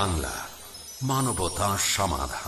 বাংলা মানবতা সমাধান।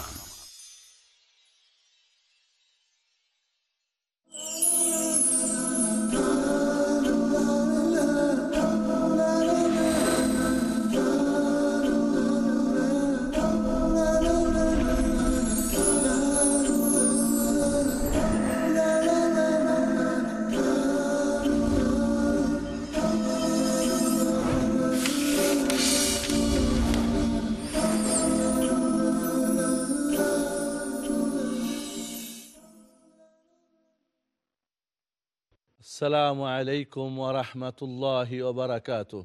السلام عليكم ورحمة الله وبركاته.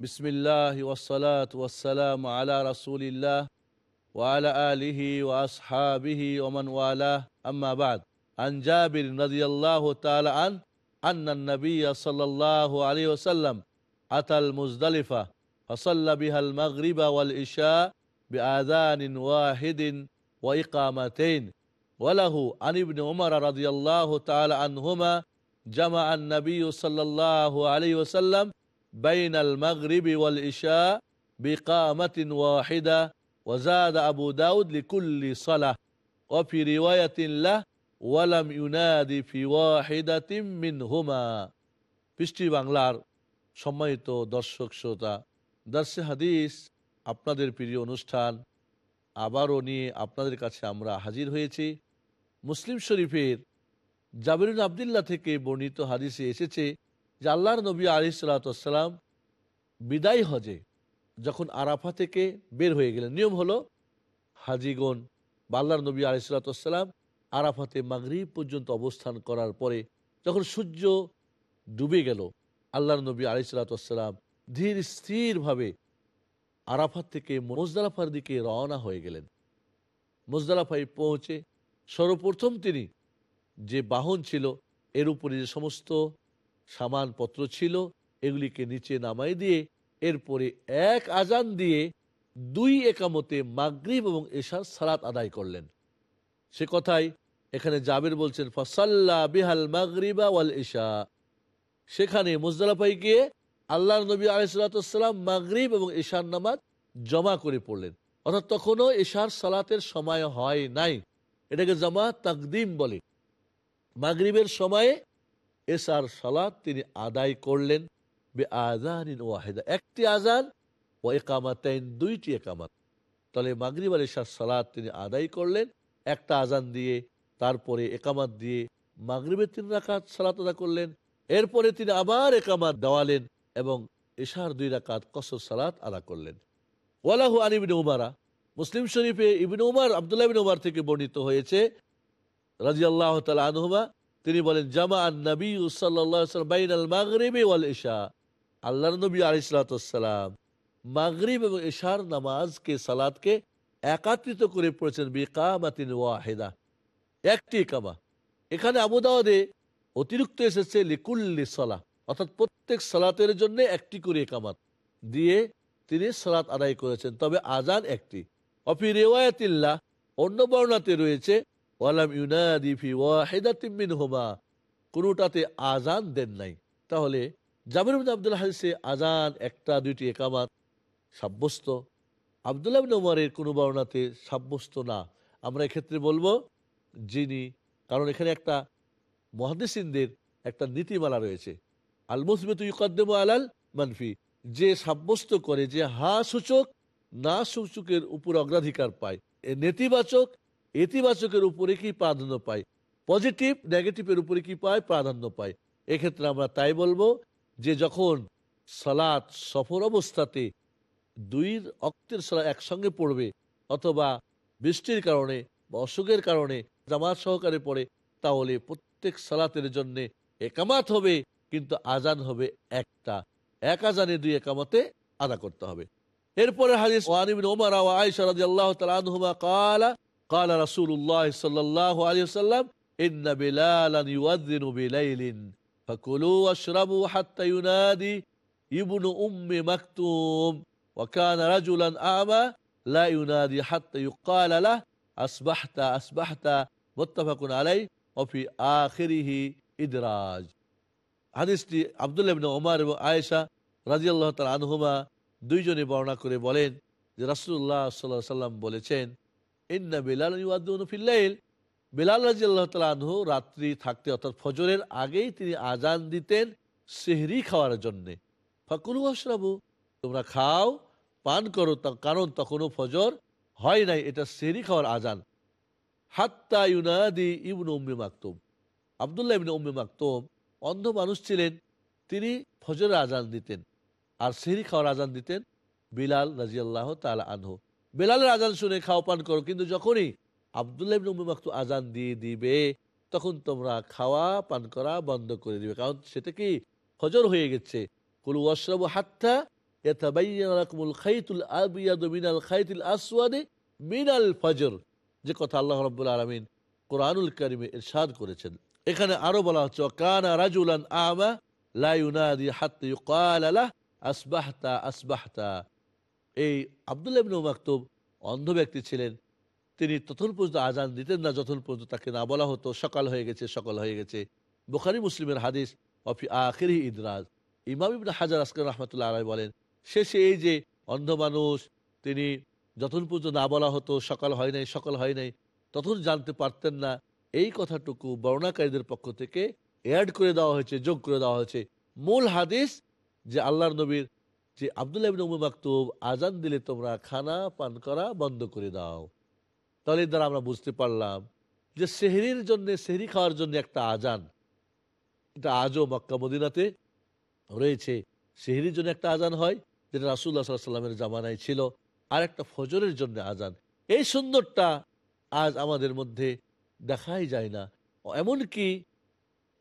بسم الله والصلاة والسلام على رسول الله وعلى آله وأصحابه ومن والاه. أما بعد عن جابر رضي الله تعالى عنه أن النبي صلى الله عليه وسلم أتى المزدلفة فصلى بها المغرب والإشاء بآذان واحد وإقامتين. وله عن ابن عمر رضي الله تعالى عنهما جمع النبي صلى الله عليه وسلم بين المغرب والإشاء بقامة واحدة وزاد أبو داود لكل صلاة وفي رواية له ولم ينادي في واحدة منهما পৃষ্টি বাংলার সম্মানিত দর্শক শ্রোতা দর্শে হাদিস আপনাদের প্রিয় অনুষ্ঠান আবারও নিয়ে আপনাদের কাছে আমরা হাজির হয়েছি। মুসলিম শরীফের জাবিরুল আবদুল্লাহ থেকে বর্ণিত হাদিসে এসেছে যে আল্লাহর নবী আলিসাল্লাম বিদায় হজে যখন আরাফা থেকে বের হয়ে গেলেন, নিয়ম হলো হাজিগণ বা আল্লাহর নবী আলিসাল্লাম আরাফাতে মাগরিব পর্যন্ত অবস্থান করার পরে যখন সূর্য ডুবে গেল, আল্লাহর নবী আলিসাল্লাম ধীর স্থিরভাবে আরাফাত থেকে মোজদালাফার দিকে রওনা হয়ে গেলেন। মোজদালাফায় পৌঁছে সর্বপ্রথম তিনি যে বাহন ছিল, এর উপরে যে সমস্ত সামানপত্র ছিল, এগুলিকে নিচে নামাই দিয়ে এরপরে এক আজান দিয়ে দুই একামতে মাগরিব এবং এশার সালাত আদায় করলেন। সে কথাই এখানে জাবের বলছেন, ফসাল্লা বিহাল মাগরিবা ওয়াল এশা। সেখানে মুজদালাফাই গিয়ে আল্লাহ নবী আলাইসালাম মাগরিব এবং ঈশার নামাজ জমা করে পড়লেন। অর্থাৎ তখনও এশার সালাতের সময় হয় নাই। এটাকে জমা তাকদিম বলে। মাগরিবের সময়ে এসার সালাত তিনি আদায় করলেন বে আজান ওয়াহেদা। একটি আজান ও একামাতাইন দুইটি একামাত। তাহলে মাগরিব আর এসার সালাত তিনি আদায় করলেন। একটা আজান দিয়ে, তারপরে একামাত দিয়ে মাগরিবের তিন রাকাত সালাত আদা করলেন। এরপরে তিনি আবার একামাত দেওয়ালেন। এবং এশার দুই রাকাত কসর সালাত আদা করলেন। ওয়ালাহু আনিবিন উমারা, মুসলিম শরীফে ইবিন উমার, আবদুল্লাহ বিন উমার থেকে বর্ণিত হয়েছে রাজি আল্লাহ আনহুমা, তিনি বলেন জামা আন নবী সাল্লাম আল মাগরিব ওয়াল ইশা আল্লাহ নবী আলিসালাম মাগরিব এবং ইশার নামাজকে সালাদকে একাত্রিত করে পড়েছেন বিকামাতিন ওয়াহেদা, একটি কামা এখানে আবুদাওয়াদে অতিরিক্ত এসেছে লিকুল্লি সলা অর্থাৎ প্রত্যেক সালাতের জন্য একটি করে একামাত দিয়ে তিনি সালাত আদায় করেছেন। তবে আজান একটি। অফি রেওয়ায়তিল্লা অন্য বর্ণাতে রয়েছে, ওয়ালাম ইউনাদি ফি ওয়াহিদাতিমিন হোমা কোনোটাতে আজান দেন নাই। তাহলে জাবির আব্দুল হাদিসে আজান একটা, দুইটি একামাত সাব্যস্ত। আবদুল্লাহ উমরের কোনো বর্ণাতে সাব্যস্ত না। আমরা এক্ষেত্রে বলব, যিনি, কারণ এখানে একটা মহাদিসিনদের একটা নীতিমালা রয়েছে। আল মুসবেত ইউকাদ্দেম আলাল মানফি। যে সাব্যস্ত করে যে হা সূচক, না সূচকের উপর অগ্রাধিকার পায়। নেতিবাচক, ইতিবাচকের উপরে কি প্রাধান্য পায়? পজিটিভ, নেগেটিভের উপরে কি পায়? প্রাধান্য পায়। এক্ষেত্রে আমরা তাই বলব যে যখন সালাত সফর অবস্থাতে দুই অক্তের সালাত একসঙ্গে পড়বে অথবা বৃষ্টির কারণে বা অসুখের কারণে, জামাত সহকারে পড়ে, তাহলে প্রত্যেক সালাতের জন্য একামাত হবে কিন্তু আজান হবে একটা। এক আজানে দুই একামতে আদা করতে হবে। এরপরে হাদিস ওয়ানিবিন ওমর আয়সা রাজি আল্লাহ তালুমা কালা কালা রাসুল্লাহ সাল্লাহ আলী সাল্লাম ইন্না বিলালান ইউয়াদ্দিনু বিলাইলিন, ফাকুলু আশরাবু হাত্তা ইউনাদি ইবনু উম্মি মাকতুম, ওয়া কানা রাজুলান আমা, লা ইউনাদি হাত্তা ইউকালা লাহ, আসবাহতা আসবাহতা, মুত্তাফাকুন আলাই ওয়া ফি আখিরিহি ইদরাজ। হাদিসটি আবদুল্লাহ ইবনে ওমর এবং আয়েশা রাজিয়াল্লাহ তাল আনহুমা দুইজনে বর্ণনা করে বলেন যে রাসুল্লাহ সাল্লাহ সাল্লাম বলেছেন, ইন্না বিলাল বিলাল রাজিয়াল্লাহ তাল আনহু রাত্রি থাকতে অর্থাৎ ফজরের আগেই তিনি আজান দিতেন সেহরি খাওয়ার জন্যে। ফাকুলু আশরাবু তোমরা খাও, পান করো কারণ তখনও ফজর হয় নাই, এটা সেহরি খাওয়ার আজান। হাত্তা ইউনাদি ইবনু উম্মি মাকতুম। আবদুল্লাহ ইবনে উম্মি মাকতুম অন্ধ মানুষ ছিলেন, তিনি ফজরের আজান দিতেন আর সেহরি খাওয়ার আজান দিতেন বিলাল রাজিয়াল্লাহ তালা আনহু। বেলালের আজান শুনে খাও পান করো, কিন্তু যখনই আবদুল্লাহ উম্মি আজান দিয়ে দিবে, তখন তোমরা খাওয়া পান করা বন্ধ করে দিবে। কারণ সেটা কি ফজর হয়ে গেছে। কুলু ওয়াশরাবু হাত্তা মিনাল ফজর। যে কথা আল্লাহ রাব্বুল আলামিন কোরআনুল কারিমে ইরশাদ করেছেন। এখানে আরও বলা হচ্ছে কানা রাজুলান আমা লা ইউনাদি হাত্তা ইউকালা লাহ আসবাহতা আসবাহতা। এই ইবনে মাকতুব অন্ধ ব্যক্তি ছিলেন। তিনি তখন পর্যন্ত আজান দিতেন না, যতক্ষণ পর্যন্ত তাকে না বলা হতো, সকাল হয়ে গেছে, সকাল হয়ে গেছে। বুখারি মুসলিমের হাদিস অফি আখেরি ইদরাজ। ইমাম ইবনে হাজার আসকার রহমতুল্লাহ আলাই বলেন, শেষে এই যে অন্ধ মানুষ, তিনি যতক্ষণ পর্যন্ত না বলা হতো, সকাল হয় নাই, সকাল হয় নাই তখন জানতে পারতেন না এই কথাটুকু বর্ণাকারীদের পক্ষ থেকে অ্যাড করে দেওয়া হয়েছে, যোগ করে দেওয়া হয়েছে। মূল হাদিস যে আল্লাহর নবীর যে আবদুল্লাহ ইবনে মাকতুব আজান দিলে তোমরা খানা পান করা বন্ধ করে দাও। তাহলে দ্বারা আমরা বুঝতে পারলাম যে সেহরির জন্য, সেহরি খাওয়ার জন্য একটা আজান এটা আজও মক্কা মদিনাতে রয়েছে। সেহরির জন্য একটা আজান হয়, যেটা রাসুল্লাহ সাল্লামের জামানায় ছিল। আর একটা ফজরের জন্য আজান এই সুন্দরটা আজ আমাদের মধ্যে দেখাই যায় না। এমনকি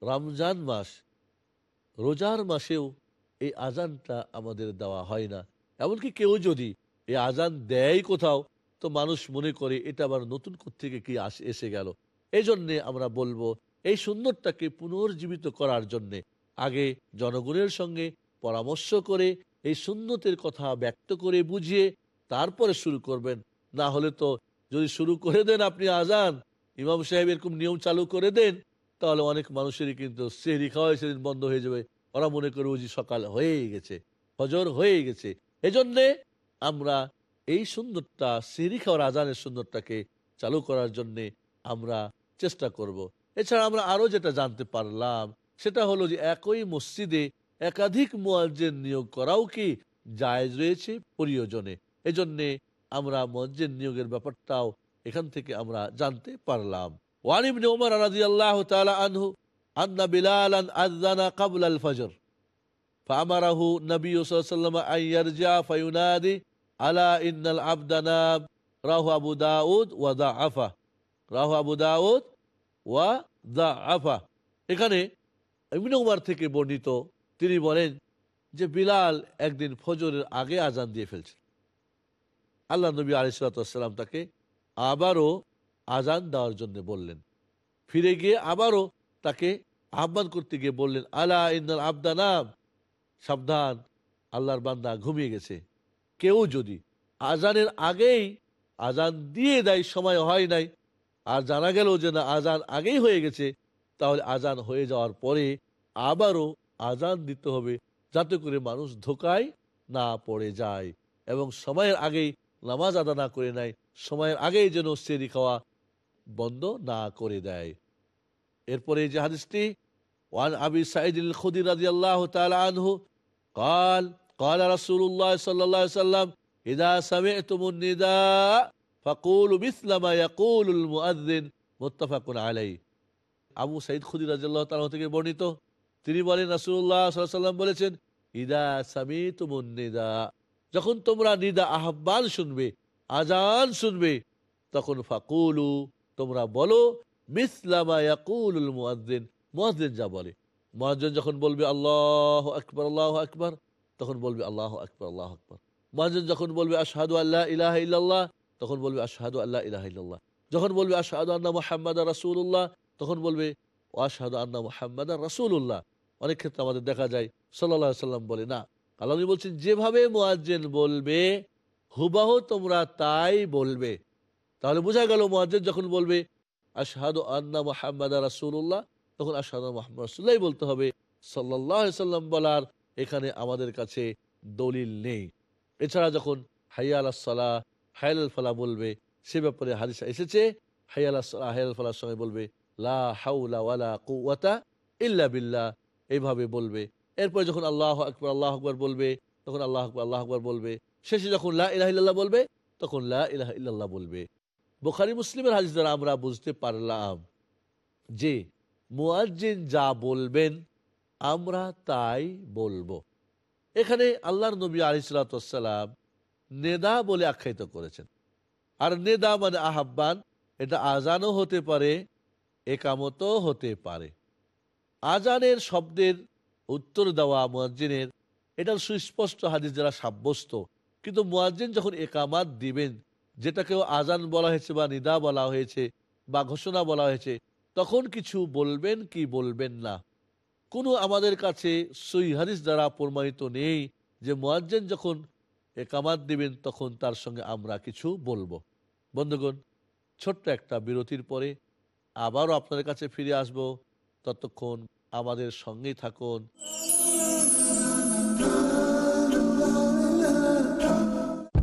রমজান মাস, রোজার মাসেও এই আজানটা আমাদের দেওয়া হয় না। এমনকি কেউ যদি এই আজান দেয় কোথাও, তো মানুষ মনে করে, এটা আবার নতুন থেকে কি এসে গেল? এই জন্যে আমরা বলব, এই সুন্দরটাকে পুনর্জীবিত করার জন্যে আগে জনগণের সঙ্গে পরামর্শ করে, এই সুন্নতের কথা ব্যক্ত করে বুঝিয়ে, তারপরে শুরু করবেন। না হলে তো যদি শুরু করে দেন আপনি আজান ইমাম সাহেব এরকম নিয়ম চালু করে দেন, তাহলে অনেক মানুষেরই কিন্তু সেহরি খাওয়াই সেদিন বন্ধ হয়ে যাবে। ওরা মনে করে বুঝি সকাল হয়েই গেছে, ফজর হয়ে গেছে। এজন্যে আমরা এই সুন্দরটা, সেহরি খাওয়ার আজানের সুন্দরটাকে চালু করার জন্যে আমরা চেষ্টা করব। এছাড়া আমরা আরও যেটা জানতে পারলাম, সেটা হলো যে একই মসজিদে একাধিক মোয়াজ্জেন নিয়োগ করাও কি জায়েজ রয়েছে প্রয়োজনে। এজন্যে আমরা মসজিদ নিয়োগের ব্যাপারটাও এখান থেকে আমরা জানতে পারলাম। ওয়ানিবনে ওমর রাজি আল্লাহ তালা আনহু, আন্না বিলালান আজানা কাবুল আল ফজর ফামারাহু নবী সাল্লাম আইয়ারজা ফায়ুনাদি আলা ইন্নাল আবদানাব রাহু আবু দাউদ ওয়া দা আফা রাহু আবু দাউদ ওয়া দা আফা এখানে ইবনে উমার থেকে বর্ণিত, তিনি বলেন যে বিলাল একদিন ফজরের আগে আজান দিয়ে ফেলছেন আল্লাহ নবী আলিসাল্লাম তাকে আবারও আজান দেওয়ার জন্য বললেন। ফিরে গিয়ে আবারও তাকে আহ্বান করতে গিয়ে বললেন, আলা ইন্দাল আবদা নাম। সাবধান, আল্লাহর বান্দা ঘুমিয়ে গেছে। কেউ যদি আজানের আগেই আজান দিয়ে দেয়, সময় হয় নাই, আর জানা গেল যে না আজান আগেই হয়ে গেছে, তাহলে আজান হয়ে যাওয়ার পরে আবারও আজান দিতে হবে, যাতে করে মানুষ ধোকায় না পড়ে যায় এবং সময়ের আগেই নামাজ আদা না করে নেয়। সময়ের আগেই যেন সেরি খাওয়া বন্ধ না করে দেয় এরপরে যে হাদিসটি ওয়ান আবি সাইদ খুদি রাদিয়াল্লাহু তাআলা আনহু قال قال رسول الله صلى الله عليه وسلم إذا سمعتم النداء فقولوا مثل ما يقول المؤذن متفق عليه আবু সাইদ খুদি রাজিয়াল্লাহ তাআলা থেকে বর্ণিত তিনি বলেন রাসূলুল্লাহ সাল্লাল্লাহু আলাইহি সাল্লাম বলেছেন ইদা সামিতুমুন নিদা যখন তোমরা নিদা আহ্বান শুনবে আজান শুনবে। তখন ফাকুলু, তোমরা বলো মিসলামা ইয়াকুলুল মুয়াজ্জিন। মুয়াজ্জিন যা বলে। মুয়াজ্জিন যখন বলবে, আল্লাহু আকবার আল্লাহু আকবার, তখন বলবে, আল্লাহু আকবার আল্লাহু আকবার। মুয়াজ্জিন যখন বলবে, আশহাদু আল্লাহ ইলাহা ইল্লাল্লাহ, তখন বলবে, আশহাদু আল্লাহ ইলাহা ইল্লাল্লাহ। যখন বলবে, আশহাদু আন্না মুহাম্মাদার রাসূলুল্লাহ, তখন বলবে আশহাদু আন্না মুহাম্মাদার রাসূলুল্লাহ। অনেক ক্ষেত্রে আমাদের দেখা যায় আলাইহি সাল্লাম বলে, না। আল্লাহ বলছেন যেভাবে মুয়াজ্জিন বলবে হুবাহ তোমরা তাই বলবে। তাহলে বোঝা গেল মুয়াজ্জিন যখন বলবে, আশহাদু আন্না মুহাম্মাদার রাসূলুল্লাহ, তখন আশহাদু মোহাম্মদ রাসূলুল্লাহ বলতে হবে সাল্লাহ সাল্লাম বলার এখানে আমাদের কাছে দলিল নেই। এছাড়া যখন হাইয়াল সালাহ হায়াল ফালা বলবে, সে ব্যাপারে হাদিসা এসেছে, হাইয়াল সালাহ হায়াল ফালার সঙ্গে বলবে, লা হাউলা কুয়াতা ইল্লা বিল্লাহ এইভাবে বলবে। এরপরে যখন আল্লাহ আকবর আল্লাহ আকবর বলবে, তখন আল্লাহ আকবর আল্লাহ আকবর বলবে শেষে যখন লা ইলাহ বলবে, তখন লা ইলাহ ইল্লাল্লাহ বলবে। বোখারি, মুসলিমের হাদিস দ্বারা আমরা বুঝতে পারলাম যে, মুয়াজ্জিন যা বলবেন, আমরা তাই বলব। এখানে আল্লাহর নবী আলিসালাম নেদা বলে আখ্যায়িত করেছেন। আর নেদা মানে আহ্বান, এটা আজানও হতে পারে, একামতও হতে পারে। আজানের শব্দের উত্তর দেওয়া মুয়াজ্জিনের, এটার সুস্পষ্ট হাদিস যারা সাব্যস্ত কিন্তু মুয়াজ্জিন যখন একামাত দিবেন, যেটাকেও আজান বলা হয়েছে বা নিদা বলা হয়েছে বা ঘোষণা বলা হয়েছে, তখন কিছু বলবেন কি বলবেন না? কোনো আমাদের কাছে সই হাদিস দ্বারা প্রমাণিত নেই যে মোয়াজ্জেন যখন একামাত দিবেন, তখন তার সঙ্গে আমরা কিছু বলব। বন্ধুগণ, ছোট্ট একটা বিরতির পরে আবারও আপনাদের কাছে ফিরে আসব। ততক্ষণ আমাদের সঙ্গেই থাকুন।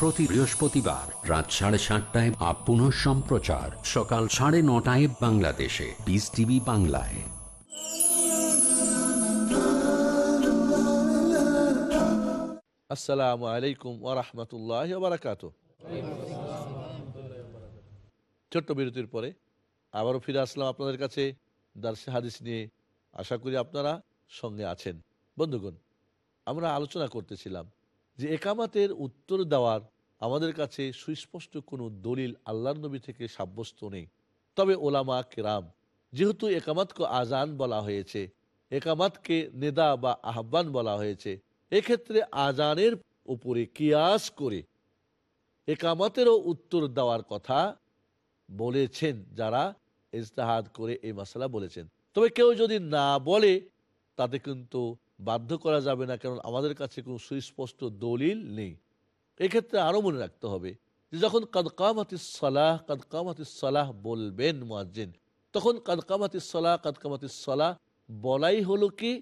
প্রতি বৃহস্পতিবার রাত সাড়ে সাতটায় আপ পুনঃ সম্প্রচার। সকাল সাড়ে নটায় বাংলাদেশে। পিস টিভি বাংলায়। আসসালামু আলাইকুম ওরহমতুল্লাহ বারাকাত ছোট্ট বিরতির পরে আবারও ফিরে আসলাম আপনাদের কাছে দার্সে হাদিস নিয়ে। আশা করি আপনারা সঙ্গে আছেন। বন্ধুগণ, আমরা আলোচনা করতেছিলাম যে একামাতের উত্তর দেওয়ার আমাদের কাছে সুস্পষ্ট কোনো দলিল আল্লাহর নবী থেকে সাব্যস্ত নেই। তবে ওলামা কেরাম, যেহেতু একামাতকে আজান বলা হয়েছে, একামাতকে নেদা বা আহ্বান বলা হয়েছে, এক্ষেত্রে আজানের উপরে কিয়াস করে একামতেরও উত্তর দেওয়ার কথা বলেছেন যারা ইজতেহাদ করে এই মশলা বলেছেন। তবে কেউ যদি না বলে, তাতে কিন্তু বাধ্য করা যাবে না, কারণ আমাদের কাছে কোনো সুস্পষ্ট দলিল নেই। এক্ষেত্রে আরও মনে রাখতে হবে যে যখন কাদকামাতি সলাহ কাদকামাতি সলাহ বলবেন মুয়াজ্জিন, তখন কাদকামাতি সলাহ কাদকামাতি সলাহ বলাই হলো কি?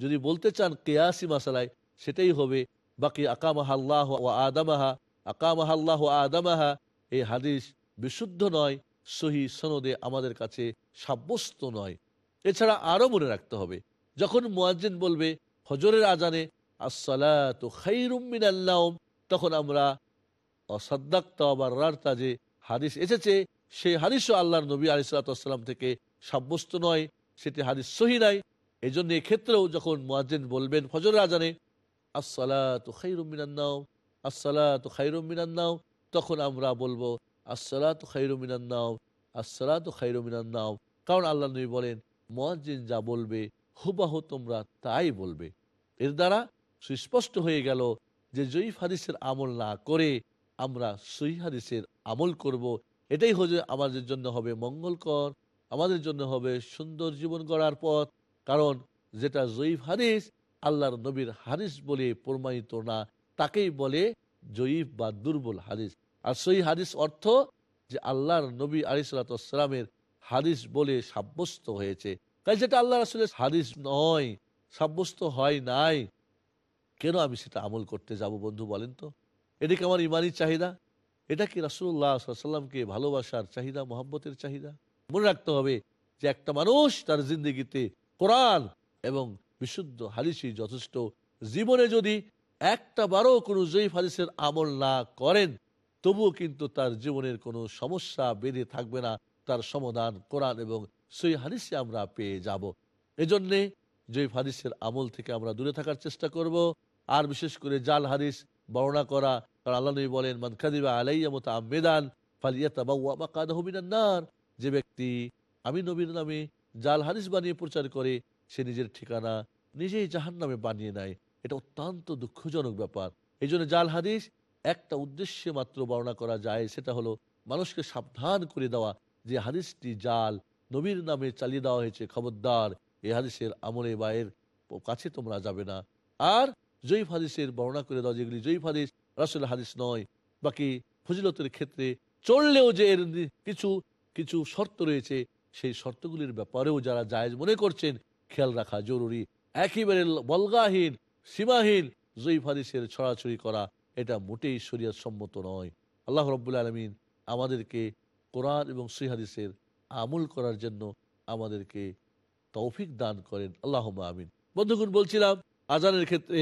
যদি বলতে চান কেয়াসি মাসালায়, সেটাই হবে, বাকি আকামাহা আল্লাহ ও আদামাহা আকামাহা আল্লাহ ও আদামাহা, এই হাদিস বিশুদ্ধ নয়, সহি সনদে আমাদের কাছে সাব্যস্ত নয়। এছাড়া আরও মনে রাখতে হবে যখন মুয়াজ্জিন বলবে হজরের আজানে আসসালাতু খাইরুম মিনাল্লাউম তখন আমরা রার্তা যে হাদিস এসেছে, সেই হাদিসও আল্লাহর নবী আলিসাল্লাম থেকে সাব্যস্ত নয়, সেটি হাদিস সহি নাই। এই জন্য এক্ষেত্রেও যখন মুয়াজ্জিন বলবেন ফজর আজানে আসসালাতু খাইরুম মিনান্নাও আসসালাতু খাইরুম মিনান্নাও তখন আমরা বলব আসসালাত খাইরুমিনান্নাও আসসালাত খাইরুমিনান্নাও কারণ আল্লাহ নবী বলেন, মোয়াজ্জিন যা বলবে হুবাহু তোমরা তাই বলবে। এর দ্বারা সুস্পষ্ট হয়ে গেল যে জয়ীফ হাদিসের আমল না করে আমরা সহি হাদিসের আমল করব। এটাই হচ্ছে আমাদের জন্য হবে মঙ্গলকর, আমাদের জন্য হবে সুন্দর জীবন গড়ার পথ। কারণ যেটা জয়ীফ হাদিস, আল্লাহর নবীর হাদিস বলে প্রমাণিত না, তাকেই বলে জয়ীফ বা দুর্বল হাদিস। আর সহি হাদিস অর্থ যে আল্লাহর নবী আলিসালামের হাদিস বলে সাব্যস্ত হয়েছে। তাই যেটা আল্লাহ রাসুলের হাদিস নয়, সাব্যস্ত হয় নাই, কেন আমি সেটা আমল করতে যাব বন্ধু বলেন তো? এটা কি আমার ইমানি চাহিদা, এটা কি রাসুল্লাহ সাল্লামকে ভালোবাসার চাহিদা মোহাম্মতের চাহিদা? মনে রাখতে হবে যে একটা মানুষ তার জিন্দগিতে কোরআন এবং বিশুদ্ধ হাদিসই যথেষ্ট। জীবনে যদি একটা বারও কোনো জয়ীফ হাদিসের আমল না করেন, তবুও কিন্তু তার জীবনের কোনো সমস্যা বেঁধে থাকবে না, তার সমাধান কোরআন এবং সই হাদিসে আমরা পেয়ে যাব। এজন্যে জয়ীফ হাদিসের আমল থেকে আমরা দূরে থাকার চেষ্টা করব, আর বিশেষ করে জাল হাদিস বর্ণনা করা, কারণ আল্লাহ নবী বলেন, মান কাদিবা আলাইয়া মতো আমেদান ফালিয়াতা বাউয়া বা কাদা নার। যে ব্যক্তি আমি নবীর নামে জাল হাদিস বানিয়ে প্রচার করে, সে নিজের ঠিকানা নিজেই জাহান নামে বানিয়ে নেয়। এটা অত্যন্ত দুঃখজনক ব্যাপার। এই জন্য জাল হাদিস একটা উদ্দেশ্যে মাত্র বর্ণনা করা যায়, সেটা হলো মানুষকে সাবধান করে দেওয়া যে হাদিসটি জাল নবীর নামে চালিয়ে দেওয়া হয়েছে খবরদার। এই হাদিসের আমলে বা এর কাছে তোমরা যাবে না। আর জয়ীফ হাদিসের বর্ণনা করে দেওয়া যেগুলি জয়ীফ হাদিস রাসুল হাদিস নয়। বাকি ফজিলতের ক্ষেত্রে চললেও যে এর কিছু কিছু শর্ত রয়েছে, সেই শর্তগুলির ব্যাপারেও যারা জায়েজ মনে করছেন, খেয়াল রাখা জরুরি। একেবারে বলগাহীন, সীমাহীন জয়ীফ হাদিসের ছড়াছড়ি করা, এটা মোটেই শরীয়ত সম্মত নয়। আল্লাহ রব্বুল আলমিন আমাদেরকে কোরআন এবং সই হাদিসের আমল করার জন্য আমাদেরকে তৌফিক দান করেন। আল্লাহ আমিন। বন্ধুগণ, বলছিলাম, আজানের ক্ষেত্রে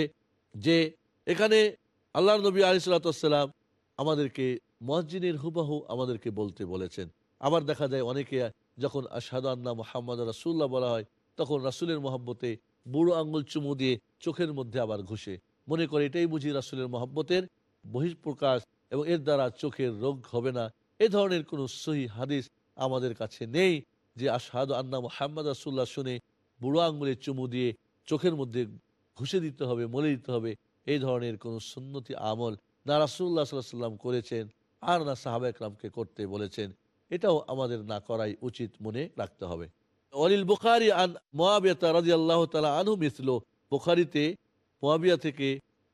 যে এখানে আল্লাহ নবী আলিসাল্লাম আমাদেরকে মসজিদের হুবাহু আমাদেরকে বলতে বলেছেন। আবার দেখা যায় অনেকে যখন আশহাদু আন্না মোহাম্মদ রাসুল্লাহ বলা হয়, তখন রাসুলের মহব্বতে বুড়ো আঙ্গুল চুমু দিয়ে চোখের মধ্যে আবার ঘুষে। মনে করে এটাই বুঝি রাসুলের মহব্বতের বহিঃপ্রকাশ এবং এর দ্বারা চোখের রোগ হবে না। এ ধরনের কোনো সহি হাদিস আমাদের কাছে নেই যে আশহাদু আন্না মোহাম্মদ রাসুল্লাহ শুনে বুড়ো আঙ্গুলের চুমু দিয়ে চোখের মধ্যে ঘুষে দিতে হবে, মলে দিতে হবে। এই ধরনের কোনো সুন্নতি আমল না রাসুল্লাহ সাল্লাহ সাল্লাম করেছেন আর না সাহাবা একরামকে করতে বলেছেন। এটাও আমাদের না করাই উচিত মনে রাখতে হবে। অলিল বুখারি আন মোয়াবিয়া রাজি আল্লাহ তালা আনহু মিসলো। বুখারিতে মোয়াবিয়া থেকে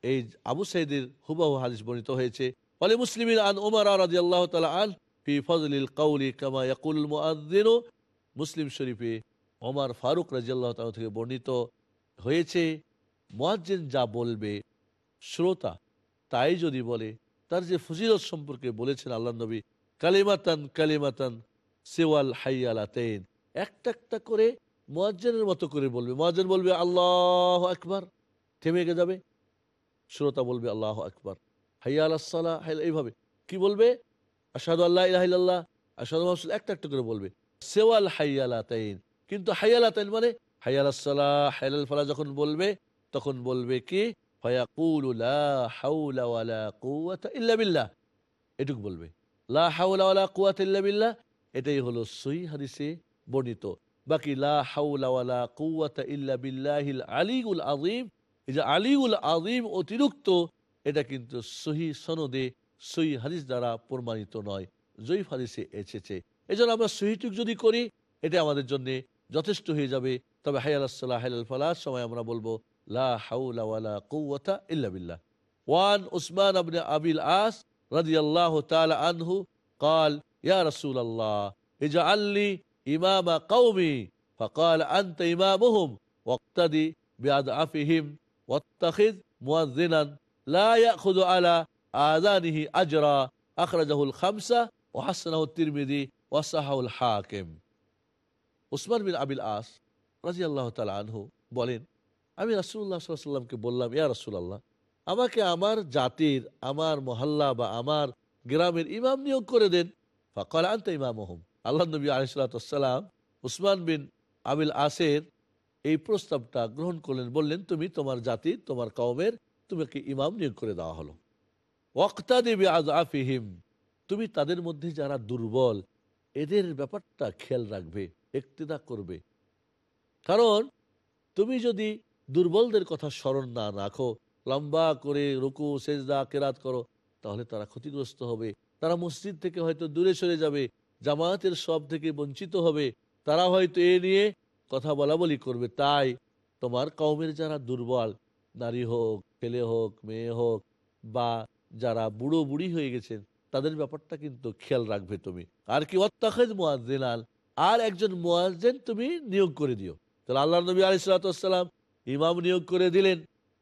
এই আবু সাইদের হুবাহু হাদিস বর্ণিত হয়েছে। অলি মুসলিমিন আন ওমর রাজি আল্লাহ তালা আন ফি ফজলিল মুসলিম শরীফে ওমর ফারুক রাজি আল্লাহ তালা থেকে বর্ণিত হয়েছে, মুয়াজ্জিন যা বলবে শ্রোতা তাই যদি বলে, তার যে ফজিলত সম্পর্কে বলেছেন আল্লাহ নবী, কালিমাতান কালিমাতান সেওয়াল হাইয়ালাতেন একটা একটা করে মোয়াজ্জেনের মতো করে বলবে। মোয়াজ্জেন বলবে, আল্লাহ আকবার। থেমে যাবে। শ্রোতা বলবে, আল্লাহ আকবার। হাইয়া আল্লাহ হাইয়া এইভাবে। কি বলবে? আসাদু আল্লাহ ইলাহিল্লাহ আসাদু মাহসুল একটা একটা করে বলবে। সেওয়াল হাইয়ালাতাইন। কিন্তু হাইয়ালাতাইন মানে হাইয়ালাসাল্লাহ হাইয়াল ফালা যখন বলবে, তখন বলবে কি? এটুকু বলবে। লা হাওলা ওয়ালা ইল্লা এটাই হলো সহি হাদিসে বর্ণিত। বাকি লা হাওলা ওয়ালা ইল্লা বিল্লাহিল আলিউল আযীম। এই যে আলিউল আযীম অতিরিক্ত, এটা কিন্তু সহি সনদে সহি হাদিস দ্বারা প্রমাণিত নয় জয়ীফ হাদিসে এসেছে এই জন্য আমরা সহিটুক যদি করি এটা আমাদের জন্য যথেষ্ট হয়ে যাবে তবে হাই আল্লাহ হাইল ফালার সময় আমরা বলবো লা হাউলা ওয়ালা কুওয়াতা ইল্লা বিল্লাহ ওয়ান উসমান আবনে আবিল আস রাদিয়াল্লাহু তাআলা আনহু قال يا رسول الله اجعل لي إمام قومي فقال أنت إمامهم واقتدي بأضعفهم واتخذ مؤذنا لا يأخذ على আদানিহি আজরা আখরাজাহুল খামসা ও হাসানাহতিরমিদি ওয়াসাহাউল হাকিম ওসমান বিন আবিল আস রাজি আল্লাহ আনহু বলেন, আমি রাসুল্লাহ সাল্লামকে বললাম, ইয়া রাসুল্লাহ আমাকে আমার জাতির, আমার মহল্লা বা আমার গ্রামের ইমাম নিয়োগ করে দেন। ফকল আনতে ইমাম হোম আল্লাহ নবী আলিসাল্লাম উসমান বিন আবিল আসের এই প্রস্তাবটা গ্রহণ করলেন, বললেন, তুমি তোমার জাতি, তোমার কওমের, তোমাকে ইমাম নিয়োগ করে দেওয়া হলো। ওক্তা দেবী আজ আফিহিম তুমি তাদের মধ্যে যারা দুর্বল, এদের ব্যাপারটা খেয়াল রাখবে একটিদা করবে। কারণ, তুমি যদি দুর্বলদের কথা স্মরণ না রাখো, লম্বা করে রুকু, সেজদা, কেরাত করো, তাহলে তারা ক্ষতিগ্রস্ত হবে। তারা মসজিদ থেকে হয়তো দূরে সরে যাবে, জামায়াতের সব থেকে বঞ্চিত হবে। তারা হয়তো এ নিয়ে কথা বলা বলি করবে, তাই তোমার কওমের যারা দুর্বল, নারী হোক, ছেলে হোক, মেয়ে হোক বা যারা বুড়ো বুড়ি হয়ে গেছেন, তাদের ব্যাপারটা কিন্তু খেয়াল রাখবে তুমি। আর কি অত্যাখেদ মোয়াজ্জেনাল আর একজন মোয়াজ্জেন তুমি নিয়োগ করে দিও। তাহলে আল্লাহ নবী আলিসাল্লাম ইমাম নিয়োগ করে দিলেন,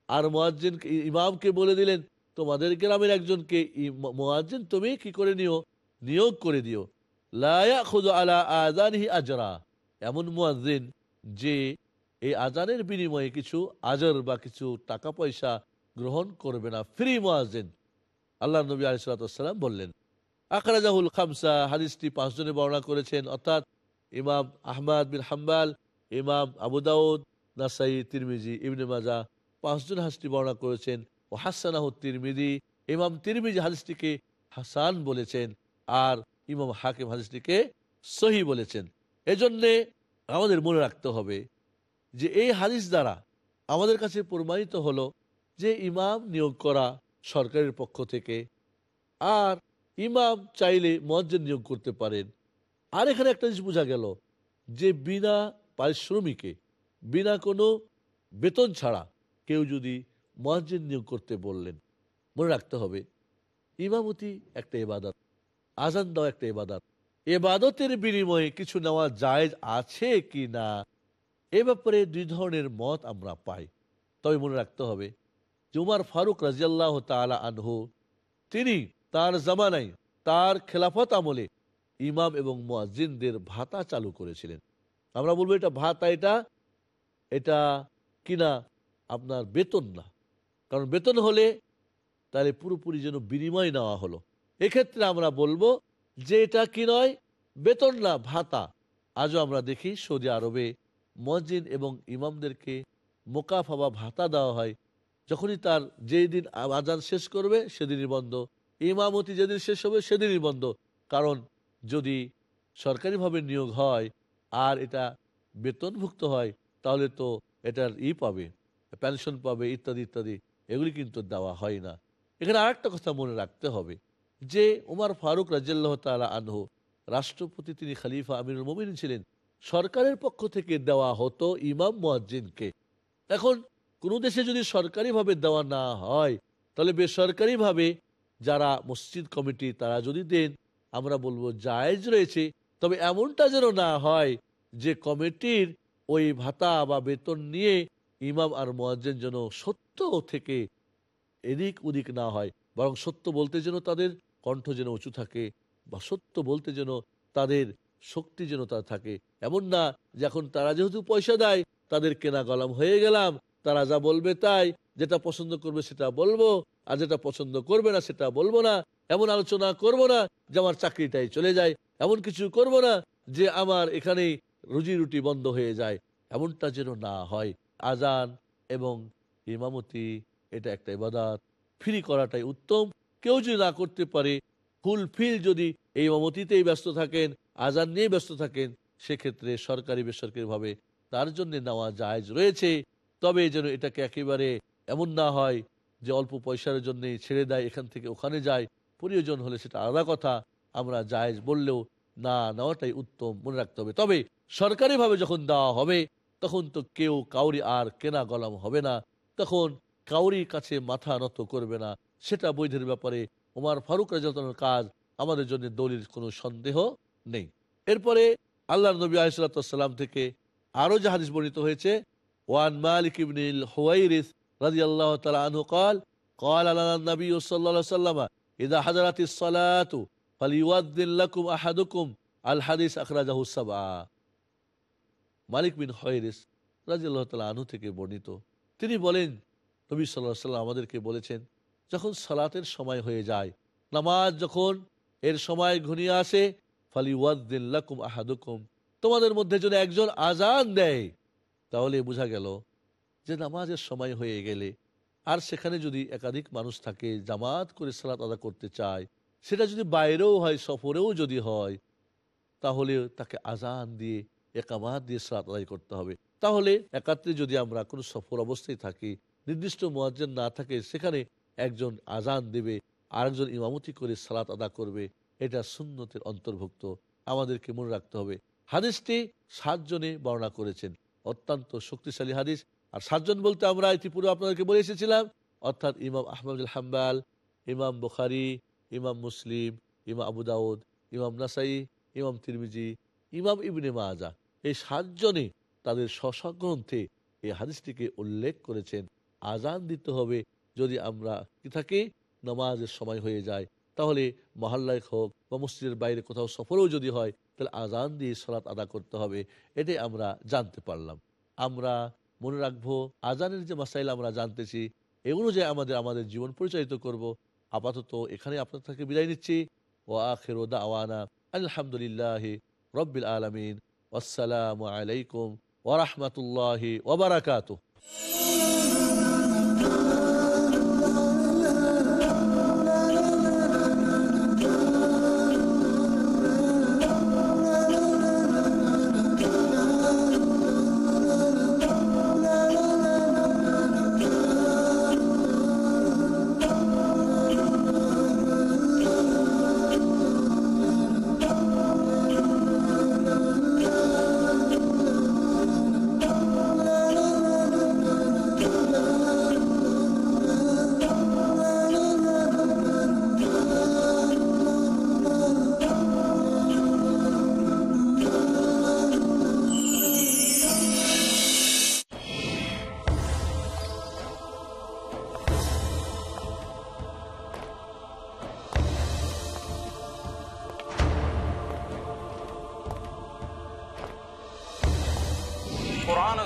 আর মোয়াজ্জিন ইমামকে বলে দিলেন, তোমাদের গ্রামের একজনকে মোয়াজ্জিন তুমি কি করে নিও? নিয়োগ করে দিও। লায়া খুদ আলা আজানহি আজরা। এমন মোয়াজ্জিন যে এই আজানের বিনিময়ে কিছু আজর বা কিছু টাকা পয়সা গ্রহণ করবে না। ফ্রি মোয়াজ্জিন আল্লাহ নবী আলিসাল্লাম বললেন আকরাজাহুল খামসা হাদিসটি পাঁচজনে বর্ণনা করেছেন, অর্থাৎ ইমাম আহমদ বিন হাম্বাল, ইমাম আবু দাউদ, নাসাই, তিরমিজি, ইবনে মাজা পাঁচজন হাসটি বর্ণনা করেছেন। ও হাসানাহ তিরমিদি ইমাম তিরমিজি হাদিসটিকে হাসান বলেছেন আর ইমাম হাকিম হাদিসটিকে সহি বলেছেন। এজন্যে আমাদের মনে রাখতে হবে যে এই হাদিস দ্বারা আমাদের কাছে প্রমাণিত হলো যে ইমাম নিয়োগ করা সরকারের পক্ষ থেকে। আর ইমাম চাইলে মজ্জেন নিয়োগ করতে পারেন। আর এখানে একটা জিনিস বোঝা গেল যে বিনা পারিশ্রমিকে, বিনা কোনো বেতন ছাড়া কেউ যদি মসজিদ নিয়োগ করতে বললেন। মনে রাখতে হবে, ইমামতি একটা এবাদত, আজান দেওয়া একটা এবাদত। এবাদতের বিনিময়ে কিছু নেওয়া জায়েজ আছে কি না এ ব্যাপারে দুই ধরনের মত আমরা পাই। তবে মনে রাখতে হবে যে উমার ফারুক রাজিয়াল্লাহ তালা আনহু, তিনি তার জামানায় তার খেলাফত আমলে ইমাম এবং মুয়াজ্জিনদের ভাতা চালু করেছিলেন। আমরা বলব এটা ভাতা, এটা এটা কিনা আপনার বেতন না। কারণ বেতন হলে তাহলে পুরোপুরি যেন বিনিময় নেওয়া হলো। এক্ষেত্রে আমরা বলব যে এটা কি নয়, বেতন না, ভাতা। আজও আমরা দেখি সৌদি আরবে মসজিদ এবং ইমামদেরকে মোকাফা বা ভাতা দেওয়া হয় যখনই তার যেই দিন আজান শেষ করবে, সেদিনই বন্ধ। ইমামতি যেদিন শেষ হবে, সেদিনই বন্ধ। কারণ যদি সরকারিভাবে নিয়োগ হয় আর এটা বেতনভুক্ত হয়, তাহলে তো এটার ই পাবে, পেনশন পাবে, ইত্যাদি ইত্যাদি। এগুলি কিন্তু দেওয়া হয় না। এখানে আরেকটা কথা মনে রাখতে হবে যে, উমার ফারুক রাজ্লাহ তালা আনহু, রাষ্ট্রপতি তিনি খালিফা আমিরুল মোমিন ছিলেন। সরকারের পক্ষ থেকে দেওয়া হতো ইমাম মুয়াজ্জিনকে। এখন কোনো দেশে যদি সরকারিভাবে দেওয়া না হয়, তাহলে বেসরকারিভাবে যারা মসজিদ কমিটি, তারা যদি দেন, আমরা বলব জায়েজ রয়েছে। তবে এমনটা যেন না হয় যে কমিটির ওই ভাতা বা বেতন নিয়ে ইমাম আর মোয়াজ্জেন যেন সত্য থেকে এদিক ওদিক না হয়, বরং সত্য বলতে যেন তাদের কণ্ঠ যেন উঁচু থাকে বা সত্য বলতে যেন তাদের শক্তি যেন তা থাকে। এমন না যখন তারা যেহেতু পয়সা দেয়, তাদের কেনা গলাম হয়ে গেলাম তারা যা বলবে তাই, যেটা পছন্দ করবে সেটা বলব, আর যেটা পছন্দ করবে না সেটা বলব না। এমন আলোচনা করব না যে আমার চাকরিটাই চলে যায়। এমন কিছু করব না যে আমার এখানেই রুজি রুটি বন্ধ হয়ে যায়। এমনটা যেন না হয়। আজান এবং ইমামতি, এটা একটা ইবাদাত। ফ্রি করাটাই উত্তম। কেউ যদি না করতে পারে ফুলফিল যদি এই ইমামতিতেই ব্যস্ত থাকেন, আজান নিয়ে ব্যস্ত থাকেন, সেক্ষেত্রে সরকারি বেসরকারিভাবে তার জন্য নেওয়া জায়জ রয়েছে। তবে যেন এটাকে একেবারে এমন না হয় যে অল্প পয়সার জন্যে ছেড়ে দেয়, এখান থেকে ওখানে যায়। প্রয়োজন হলে সেটা আলাদা কথা, আমরা জায়েজ বললেও না নেওয়াটাই উত্তম মনে রাখতে হবে। তবে সরকারিভাবে যখন দেওয়া হবে, তখন তো কেউ কাউরি আর কেনা গলাম হবে না, তখন কাউরির কাছে মাথা নত করবে না। সেটা বৈধের ব্যাপারে ওমার ফারুক রাজাতনের কাজ আমাদের জন্য দলিল কোনো সন্দেহ নেই। এরপরে আল্লাহ নবী আলিসাল্লাম থেকে আরও যে হাদিস বর্ণিত হয়েছে ওয়ান মালিক ইবনিল হুয়াইরিস রাজি আল্লাহ তালা আনহু قال قال لنا النبي صلى الله عليه وسلم إذا حضرت الصلاة فليؤذن لكم أحدكم الحديث أخرجه السبعة মালিক বিন হয়রিস রাজি আল্লাহ তালা আনহু থেকে বর্ণিত তিনি বলেন নবী সাল্লাহ সাল্লাম আমাদেরকে বলেছেন যখন সালাতের সময় হয়ে যায় নামাজ যখন এর সময় ঘনিয়ে আসে ফালি ওয়াদ্দিল্লাকুম আহাদুকুম তোমাদের মধ্যে যদি একজন আজান দেয় তাহলে বোঝা গেল যে নামাজের সময় হয়ে গেলে আর সেখানে যদি একাধিক মানুষ থাকে, জামাত করে সালাত আদা করতে চায়, সেটা যদি বাইরেও হয়, সফরেও যদি হয়, তাহলে তাকে আজান দিয়ে, একামাত দিয়ে সালাত আদায় করতে হবে। তাহলে একাত্রে যদি আমরা কোনো সফর অবস্থায় থাকি, নির্দিষ্ট মোয়াজ্জেন না থাকে, সেখানে একজন আজান দেবে, আরেকজন ইমামতি করে সালাত আদা করবে, এটা সুন্নতের অন্তর্ভুক্ত। আমাদেরকে মনে রাখতে হবে। হাদিসটি সাতজনে বর্ণনা করেছেন। অত্যন্ত শক্তিশালী হাদিস। আর সাতজন বলতে আমরা ইতিপূর্বে আপনাদেরকে বলে এসেছিলাম, অর্থাৎ ইমাম আহমদুল হাম্বাল, ইমাম বুখারি, ইমাম মুসলিম, ইমাম আবু দাউদ, ইমাম নাসাই, ইমাম তিরমিজি, ইমাম ইবনে মাজা এই সাতজনে তাদের গ্রন্থে এই হাদিসটিকে উল্লেখ করেছেন। আজান দিতে হবে যদি আমরা কি থাকি, নামাজের সময় হয়ে যায়। তাহলে মহল্লায় হোক বা মসজিদের বাইরে কোথাও সফরেও যদি হয় তাহলে আজান দিয়ে সলাৎ আদা করতে হবে, এটাই আমরা জানতে পারলাম। আমরা মনে রাখব আজানের যে মাসাইল আমরা জানতেছি, এ অনুযায়ী আমাদের আমাদের জীবন পরিচালিত করব। আপাতত এখানে আপনার থেকে বিদায় নিচ্ছি। ও আখের ওদা আওয়ানা আলহামদুলিল্লাহ রব্বিল আলমিন। আসসালামু আলাইকুম ওরহমতুল্লাহি ওবরাকাতুহ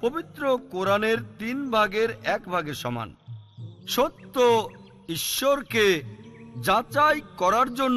পবিত্র কোরআনের তিন ভাগের এক ভাগে সমান। সত্য ঈশ্বরকে যাচাই করার জন্য